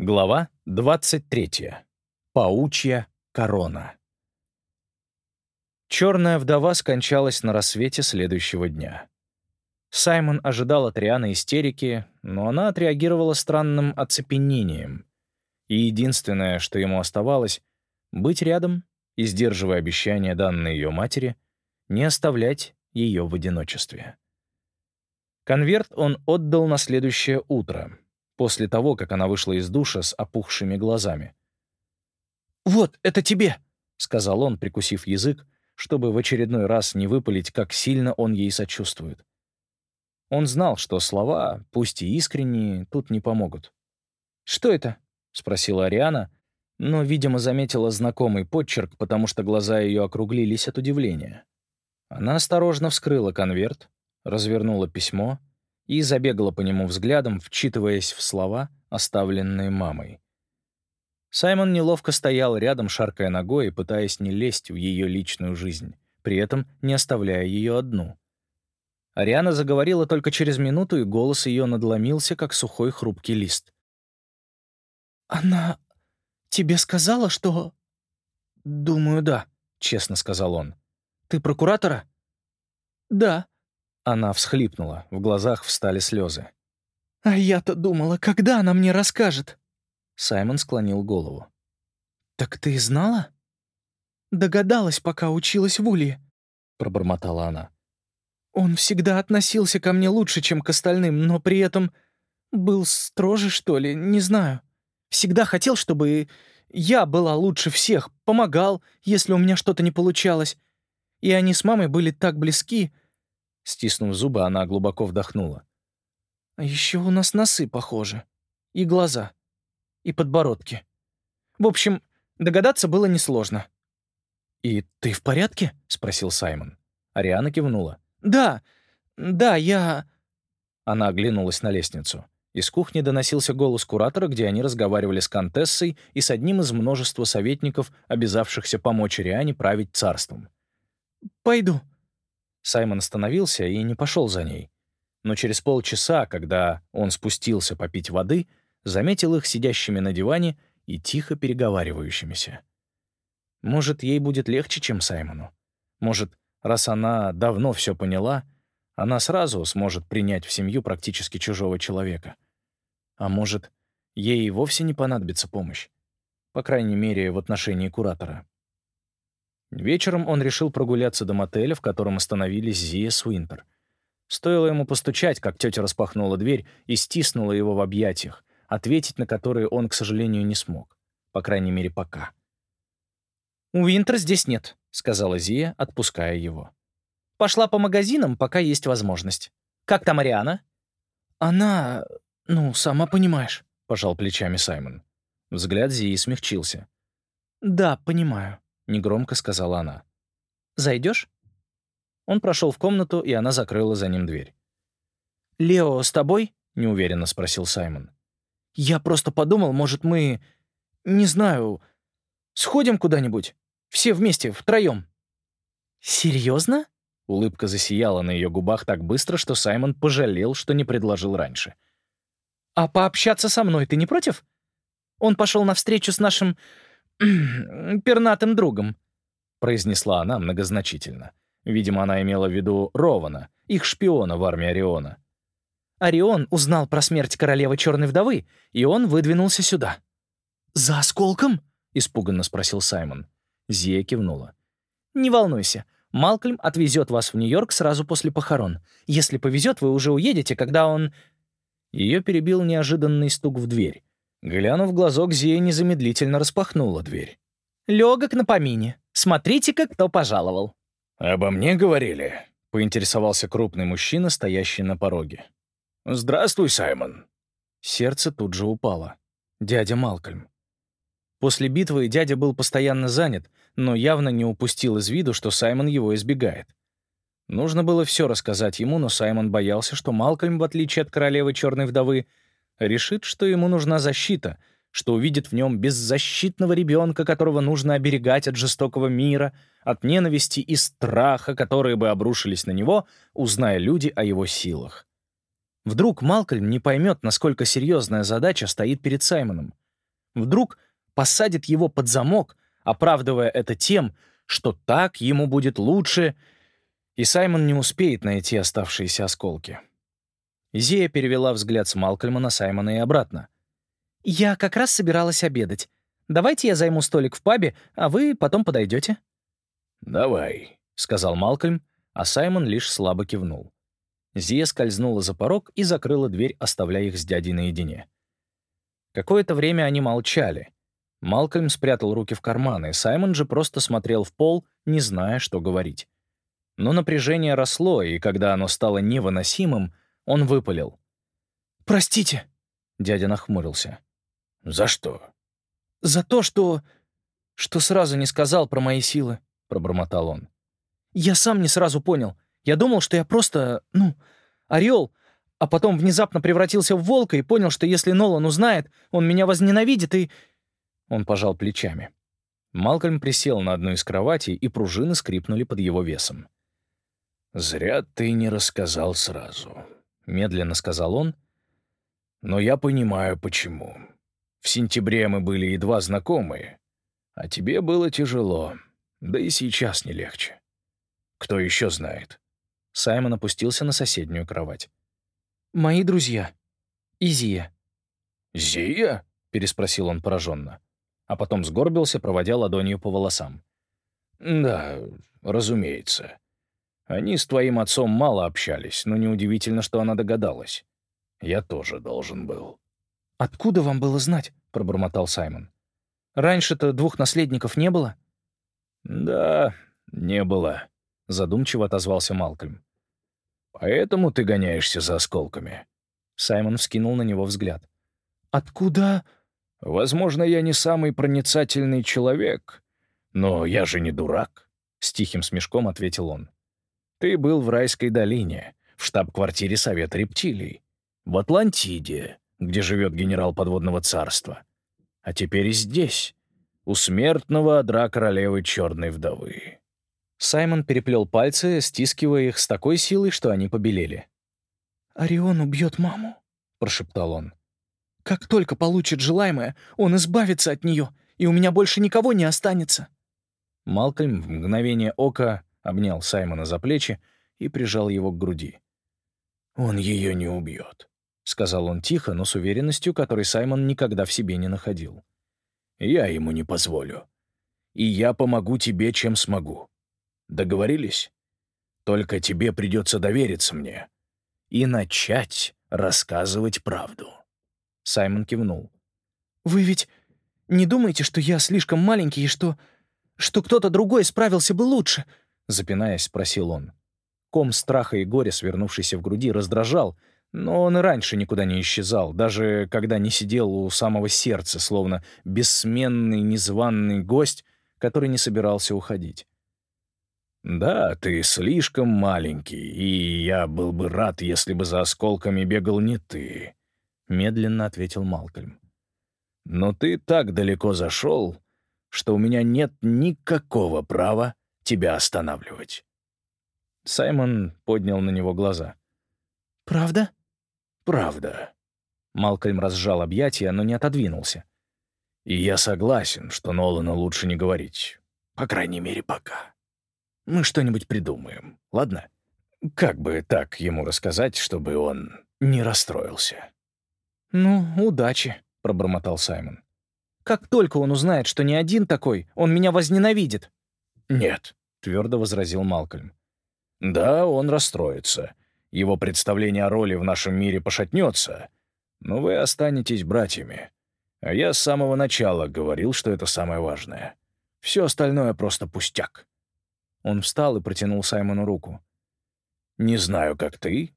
Глава 23. Паучья корона. Черная вдова скончалась на рассвете следующего дня. Саймон ожидал от Рианы истерики, но она отреагировала странным оцепенением. И единственное, что ему оставалось — быть рядом и, сдерживая обещания, данные ее матери, не оставлять ее в одиночестве. Конверт он отдал на следующее утро — после того, как она вышла из душа с опухшими глазами. «Вот, это тебе!» — сказал он, прикусив язык, чтобы в очередной раз не выпалить, как сильно он ей сочувствует. Он знал, что слова, пусть и искренние, тут не помогут. «Что это?» — спросила Ариана, но, видимо, заметила знакомый подчерк, потому что глаза ее округлились от удивления. Она осторожно вскрыла конверт, развернула письмо и забегала по нему взглядом, вчитываясь в слова, оставленные мамой. Саймон неловко стоял рядом, шаркая ногой и пытаясь не лезть в ее личную жизнь, при этом не оставляя ее одну. Ариана заговорила только через минуту, и голос ее надломился, как сухой хрупкий лист. «Она тебе сказала, что...» «Думаю, да», — честно сказал он. «Ты прокуратора?» «Да», она всхлипнула, в глазах встали слезы. «А я-то думала, когда она мне расскажет?» Саймон склонил голову. «Так ты знала?» «Догадалась, пока училась в Улье», — пробормотала она. «Он всегда относился ко мне лучше, чем к остальным, но при этом был строже, что ли, не знаю. Всегда хотел, чтобы я была лучше всех, помогал, если у меня что-то не получалось. И они с мамой были так близки, Стиснув зубы, она глубоко вдохнула. «А еще у нас носы похожи. И глаза. И подбородки. В общем, догадаться было несложно». «И ты в порядке?» — спросил Саймон. Ариана кивнула. «Да, да, я...» Она оглянулась на лестницу. Из кухни доносился голос куратора, где они разговаривали с Контессой и с одним из множества советников, обязавшихся помочь Риане править царством. «Пойду», Саймон остановился и не пошел за ней. Но через полчаса, когда он спустился попить воды, заметил их сидящими на диване и тихо переговаривающимися. Может, ей будет легче, чем Саймону. Может, раз она давно все поняла, она сразу сможет принять в семью практически чужого человека. А может, ей и вовсе не понадобится помощь. По крайней мере, в отношении куратора. Вечером он решил прогуляться до мотеля, в котором остановились Зия Суинтер. Стоило ему постучать, как тетя распахнула дверь и стиснула его в объятиях, ответить на которые он, к сожалению, не смог. По крайней мере, пока. «Уинтер здесь нет», — сказала Зия, отпуская его. «Пошла по магазинам, пока есть возможность. Как там Ариана?» «Она... ну, сама понимаешь», — пожал плечами Саймон. Взгляд Зии смягчился. «Да, понимаю», негромко сказала она. Зайдешь? Он прошел в комнату, и она закрыла за ним дверь. «Лео с тобой?» — неуверенно спросил Саймон. «Я просто подумал, может, мы... не знаю... сходим куда-нибудь? Все вместе, втроем». «Серьезно?» Улыбка засияла на ее губах так быстро, что Саймон пожалел, что не предложил раньше. «А пообщаться со мной ты не против? Он пошел на встречу с нашим пернатым другом», — произнесла она многозначительно. Видимо, она имела в виду Рована, их шпиона в армии Ориона. Орион узнал про смерть королевы Черной Вдовы, и он выдвинулся сюда. «За осколком?» — испуганно спросил Саймон. Зия кивнула. «Не волнуйся, Малкольм отвезет вас в Нью-Йорк сразу после похорон. Если повезет, вы уже уедете, когда он...» Ее перебил неожиданный стук в дверь. Глянув в глазок, Зия незамедлительно распахнула дверь. «Легок на помине. Смотрите-ка, кто пожаловал». «Обо мне говорили?» — поинтересовался крупный мужчина, стоящий на пороге. «Здравствуй, Саймон». Сердце тут же упало. Дядя Малкольм. После битвы дядя был постоянно занят, но явно не упустил из виду, что Саймон его избегает. Нужно было все рассказать ему, но Саймон боялся, что Малкольм, в отличие от королевы Черной Вдовы, решит, что ему нужна защита, что увидит в нем беззащитного ребенка, которого нужно оберегать от жестокого мира, от ненависти и страха, которые бы обрушились на него, узная люди о его силах. Вдруг Малкольм не поймет, насколько серьезная задача стоит перед Саймоном. Вдруг посадит его под замок, оправдывая это тем, что так ему будет лучше, и Саймон не успеет найти оставшиеся осколки. Зия перевела взгляд с Малкольма на Саймона и обратно. «Я как раз собиралась обедать. Давайте я займу столик в пабе, а вы потом подойдете». «Давай», — сказал Малкольм, а Саймон лишь слабо кивнул. Зия скользнула за порог и закрыла дверь, оставляя их с дядей наедине. Какое-то время они молчали. Малкольм спрятал руки в карманы, Саймон же просто смотрел в пол, не зная, что говорить. Но напряжение росло, и когда оно стало невыносимым, он выпалил. «Простите!» — дядя нахмурился. «За что?» «За то, что... что сразу не сказал про мои силы», — пробормотал он. «Я сам не сразу понял. Я думал, что я просто, ну, орел, а потом внезапно превратился в волка и понял, что если Нолан узнает, он меня возненавидит и...» Он пожал плечами. Малкольм присел на одну из кроватей, и пружины скрипнули под его весом. «Зря ты не рассказал сразу», — медленно сказал он. «Но я понимаю, почему. В сентябре мы были едва знакомы, а тебе было тяжело, да и сейчас не легче. Кто еще знает?» Саймон опустился на соседнюю кровать. «Мои друзья. И Зия». «Зия?» — переспросил он пораженно, а потом сгорбился, проводя ладонью по волосам. «Да, разумеется. Они с твоим отцом мало общались, но неудивительно, что она догадалась. Я тоже должен был». «Откуда вам было знать?» — пробормотал Саймон. «Раньше-то двух наследников не было?» «Да, не было», — задумчиво отозвался Малкольм. «Поэтому ты гоняешься за осколками?» Саймон вскинул на него взгляд. «Откуда?» «Возможно, я не самый проницательный человек, но я же не дурак», — с тихим смешком ответил он. «Ты был в Райской долине, в штаб-квартире Совета рептилий, в Атлантиде, где живет генерал подводного царства, а теперь и здесь, у смертного одра королевы Черной вдовы. Саймон переплел пальцы, стискивая их с такой силой, что они побелели. «Орион убьет маму», — прошептал он. «Как только получит желаемое, он избавится от нее, и у меня больше никого не останется». Малкольм в мгновение ока обнял Саймона за плечи и прижал его к груди. «Он ее не убьет», — сказал он тихо, но с уверенностью, которой Саймон никогда в себе не находил. «Я ему не позволю. И я помогу тебе, чем смогу. Договорились? Только тебе придется довериться мне и начать рассказывать правду». Саймон кивнул. «Вы ведь не думаете, что я слишком маленький и что... что кто-то другой справился бы лучше?» Запинаясь, спросил он. Ком страха и горя, свернувшийся в груди, раздражал, но он и раньше никуда не исчезал, даже когда не сидел у самого сердца, словно бессменный незваный гость, который не собирался уходить. «Да, ты слишком маленький, и я был бы рад, если бы за осколками бегал не ты», — медленно ответил Малкольм. «Но ты так далеко зашел, что у меня нет никакого права тебя останавливать». Саймон поднял на него глаза. «Правда?» «Правда». Малкольм разжал объятия, но не отодвинулся. «И я согласен, что Нолану лучше не говорить. По крайней мере, пока». Мы что-нибудь придумаем, ладно? Как бы так ему рассказать, чтобы он не расстроился?» «Ну, удачи», — пробормотал Саймон. «Как только он узнает, что не один такой, он меня возненавидит». «Нет», — твердо возразил Малкольм. «Да, он расстроится. Его представление о роли в нашем мире пошатнется. Но вы останетесь братьями. А я с самого начала говорил, что это самое важное. Все остальное просто пустяк». Он встал и протянул Саймону руку. «Не знаю, как ты,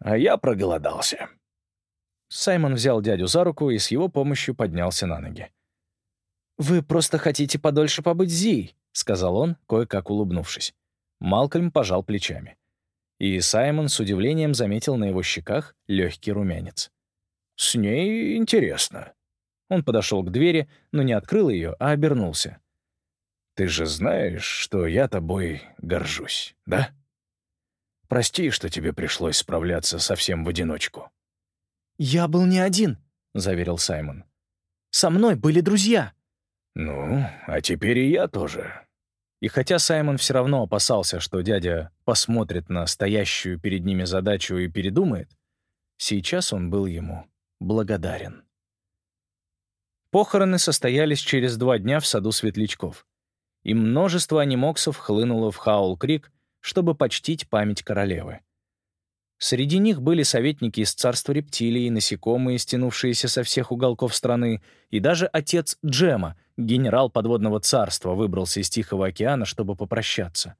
а я проголодался». Саймон взял дядю за руку и с его помощью поднялся на ноги. «Вы просто хотите подольше побыть Зи», — сказал он, кое-как улыбнувшись. Малкольм пожал плечами. И Саймон с удивлением заметил на его щеках легкий румянец. «С ней интересно». Он подошел к двери, но не открыл ее, а обернулся. Ты же знаешь, что я тобой горжусь, да? Прости, что тебе пришлось справляться совсем в одиночку». «Я был не один», — заверил Саймон. Со мной были друзья». «Ну, а теперь и я тоже». И хотя Саймон все равно опасался, что дядя посмотрит на стоящую перед ними задачу и передумает, сейчас он был ему благодарен. Похороны состоялись через два дня в саду Светлячков, и множество анимоксов хлынуло в Хаул-Крик, чтобы почтить память королевы. Среди них были советники из царства рептилий, насекомые, стянувшиеся со всех уголков страны, и даже отец Джема, генерал подводного царства, выбрался из Тихого океана, чтобы попрощаться.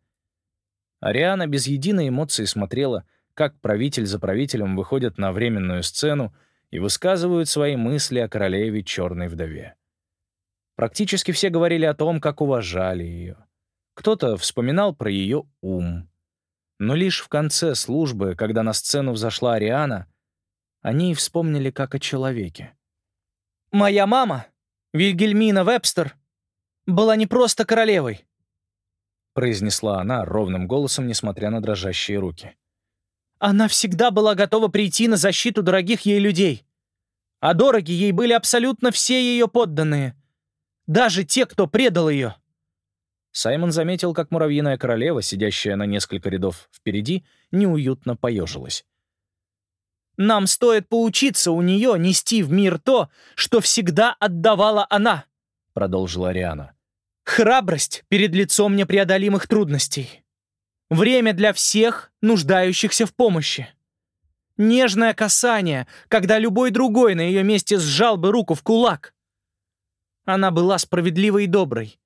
Ариана без единой эмоции смотрела, как правитель за правителем выходят на временную сцену и высказывают свои мысли о королеве Черной Вдове. Практически все говорили о том, как уважали ее. Кто-то вспоминал про ее ум, но лишь в конце службы, когда на сцену взошла Ариана, они вспомнили как о человеке. «Моя мама, Вильгельмина Вебстер, была не просто королевой», произнесла она ровным голосом, несмотря на дрожащие руки. «Она всегда была готова прийти на защиту дорогих ей людей. А дороги ей были абсолютно все ее подданные, даже те, кто предал ее». Саймон заметил, как муравьиная королева, сидящая на несколько рядов впереди, неуютно поежилась. «Нам стоит поучиться у нее нести в мир то, что всегда отдавала она», — продолжила Ариана. «Храбрость перед лицом непреодолимых трудностей. Время для всех, нуждающихся в помощи. Нежное касание, когда любой другой на ее месте сжал бы руку в кулак. Она была справедливой и доброй,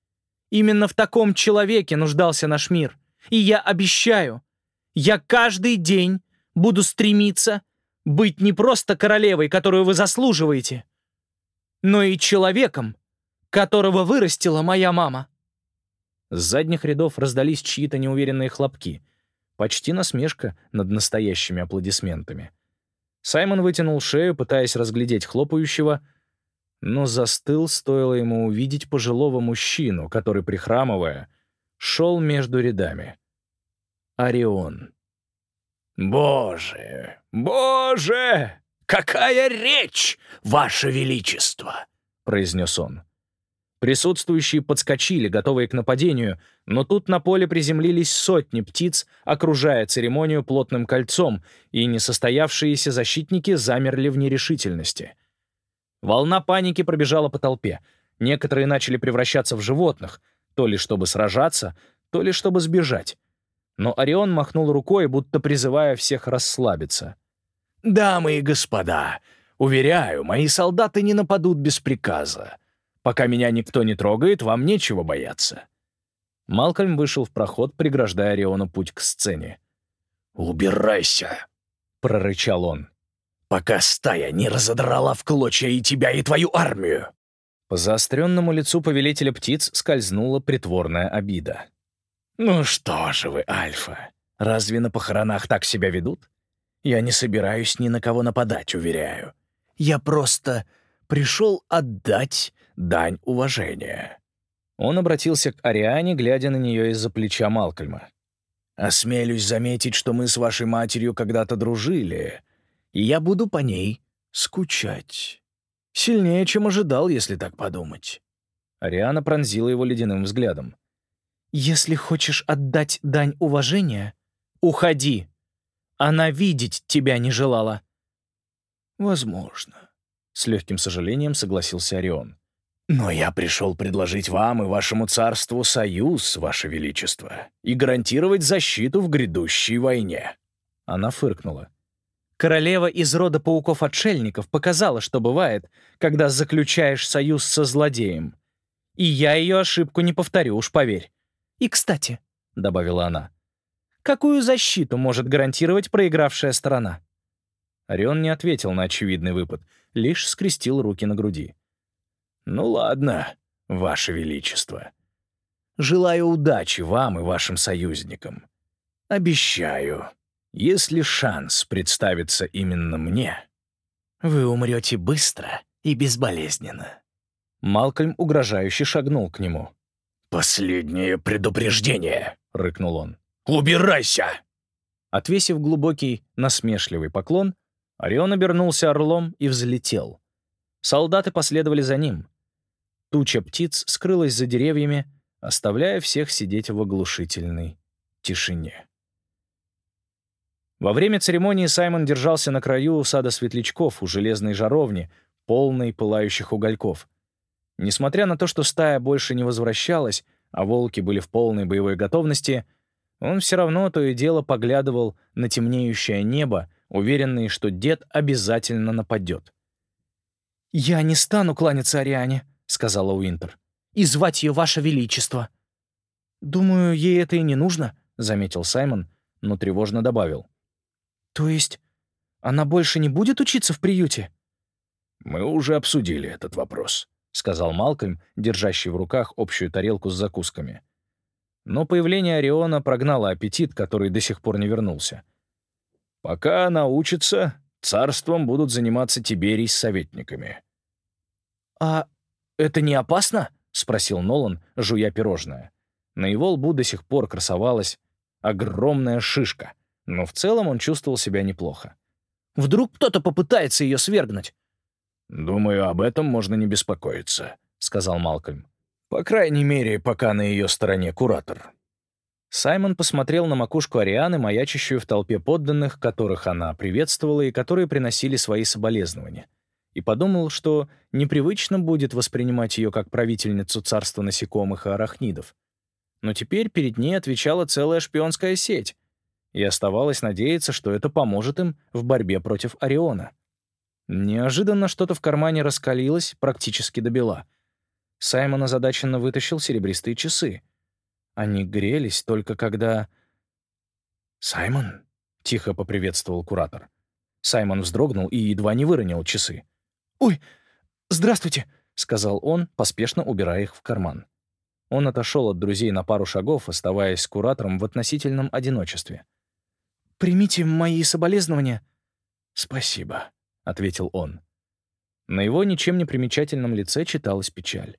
Именно в таком человеке нуждался наш мир. И я обещаю, я каждый день буду стремиться быть не просто королевой, которую вы заслуживаете, но и человеком, которого вырастила моя мама». С задних рядов раздались чьи-то неуверенные хлопки. Почти насмешка над настоящими аплодисментами. Саймон вытянул шею, пытаясь разглядеть хлопающего, но застыл, стоило ему увидеть пожилого мужчину, который, прихрамывая, шел между рядами. Орион. «Боже, боже! Какая речь, ваше величество!» — произнес он. Присутствующие подскочили, готовые к нападению, но тут на поле приземлились сотни птиц, окружая церемонию плотным кольцом, и несостоявшиеся защитники замерли в нерешительности — Волна паники пробежала по толпе. Некоторые начали превращаться в животных, то ли чтобы сражаться, то ли чтобы сбежать. Но Орион махнул рукой, будто призывая всех расслабиться. «Дамы и господа, уверяю, мои солдаты не нападут без приказа. Пока меня никто не трогает, вам нечего бояться». Малкольм вышел в проход, преграждая Ориону путь к сцене. «Убирайся!» — прорычал он пока стая не разодрала в клочья и тебя, и твою армию!» По заостренному лицу повелителя птиц скользнула притворная обида. «Ну что же вы, Альфа, разве на похоронах так себя ведут? Я не собираюсь ни на кого нападать, уверяю. Я просто пришел отдать дань уважения». Он обратился к Ариане, глядя на нее из-за плеча Малкольма. «Осмелюсь заметить, что мы с вашей матерью когда-то дружили, и я буду по ней скучать. Сильнее, чем ожидал, если так подумать». Ариана пронзила его ледяным взглядом. «Если хочешь отдать дань уважения, уходи. Она видеть тебя не желала». «Возможно», — с легким сожалением согласился Орион. «Но я пришел предложить вам и вашему царству союз, ваше величество, и гарантировать защиту в грядущей войне». Она фыркнула. Королева из рода пауков-отшельников показала, что бывает, когда заключаешь союз со злодеем. И я ее ошибку не повторю, уж поверь. И, кстати, — добавила она, — какую защиту может гарантировать проигравшая сторона? Орион не ответил на очевидный выпад, лишь скрестил руки на груди. «Ну ладно, Ваше Величество. Желаю удачи вам и вашим союзникам. Обещаю, если шанс представится именно мне, вы умрете быстро и безболезненно». Малкольм угрожающе шагнул к нему. «Последнее предупреждение!» — рыкнул он. «Убирайся!» Отвесив глубокий, насмешливый поклон, Орион обернулся орлом и взлетел. Солдаты последовали за ним. Туча птиц скрылась за деревьями, оставляя всех сидеть в оглушительной тишине. Во время церемонии Саймон держался на краю сада светлячков у железной жаровни, полной пылающих угольков. Несмотря на то, что стая больше не возвращалась, а волки были в полной боевой готовности, он все равно то и дело поглядывал на темнеющее небо, уверенный, что дед обязательно нападет. «Я не стану кланяться Ариане», — сказала Уинтер, — «и звать ее Ваше Величество». «Думаю, ей это и не нужно», — заметил Саймон, но тревожно добавил. «То есть она больше не будет учиться в приюте?» «Мы уже обсудили этот вопрос», — сказал Малкольм, держащий в руках общую тарелку с закусками. Но появление Ориона прогнало аппетит, который до сих пор не вернулся. «Пока она учится, царством будут заниматься Тиберий с советниками». «А это не опасно?» — спросил Нолан, жуя пирожное. На его лбу до сих пор красовалась огромная шишка — но в целом он чувствовал себя неплохо. «Вдруг кто-то попытается ее свергнуть?» «Думаю, об этом можно не беспокоиться», — сказал Малкольм. «По крайней мере, пока на ее стороне куратор». Саймон посмотрел на макушку Арианы, маячащую в толпе подданных, которых она приветствовала и которые приносили свои соболезнования, и подумал, что непривычно будет воспринимать ее как правительницу царства насекомых и арахнидов. Но теперь перед ней отвечала целая шпионская сеть, и оставалось надеяться, что это поможет им в борьбе против Ориона. Неожиданно что-то в кармане раскалилось практически до бела. Саймон озадаченно вытащил серебристые часы. Они грелись только когда... «Саймон?» — тихо поприветствовал куратор. Саймон вздрогнул и едва не выронил часы. «Ой, здравствуйте!» — сказал он, поспешно убирая их в карман. Он отошел от друзей на пару шагов, оставаясь с куратором в относительном одиночестве. «Примите мои соболезнования». «Спасибо», — ответил он. На его ничем не примечательном лице читалась печаль.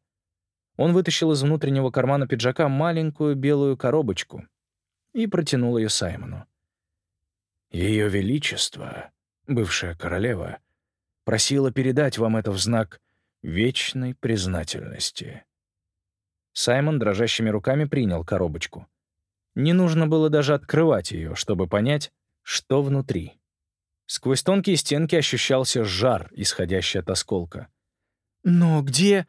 Он вытащил из внутреннего кармана пиджака маленькую белую коробочку и протянул ее Саймону. «Ее Величество, бывшая королева, просила передать вам это в знак вечной признательности». Саймон дрожащими руками принял коробочку. Не нужно было даже открывать ее, чтобы понять, что внутри. Сквозь тонкие стенки ощущался жар, исходящий от осколка. «Но где...»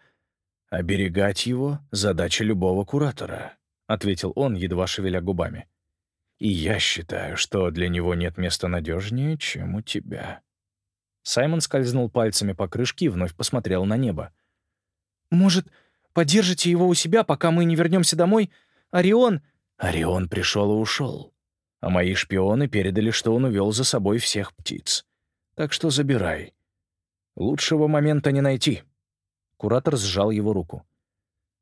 «Оберегать его — задача любого куратора», — ответил он, едва шевеля губами. «И я считаю, что для него нет места надежнее, чем у тебя». Саймон скользнул пальцами по крышке и вновь посмотрел на небо. «Может, подержите его у себя, пока мы не вернемся домой? Орион...» Орион пришел и ушел, а мои шпионы передали, что он увел за собой всех птиц. Так что забирай. Лучшего момента не найти. Куратор сжал его руку.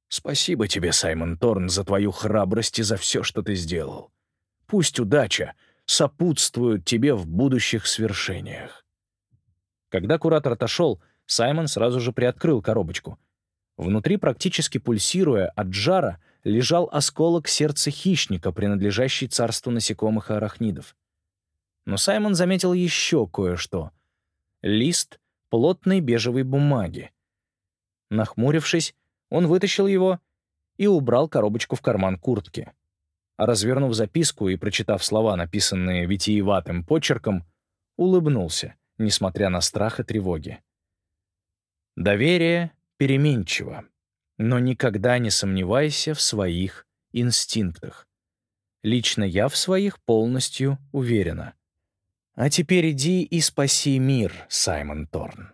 Спасибо тебе, Саймон Торн, за твою храбрость и за все, что ты сделал. Пусть удача сопутствует тебе в будущих свершениях. Когда куратор отошел, Саймон сразу же приоткрыл коробочку. Внутри, практически пульсируя от жара, лежал осколок сердца хищника, принадлежащий царству насекомых и арахнидов. Но Саймон заметил еще кое-что. Лист плотной бежевой бумаги. Нахмурившись, он вытащил его и убрал коробочку в карман куртки. Развернув записку и прочитав слова, написанные витиеватым почерком, улыбнулся, несмотря на страх и тревоги. Доверие переменчиво но никогда не сомневайся в своих инстинктах. Лично я в своих полностью уверена. А теперь иди и спаси мир, Саймон Торн.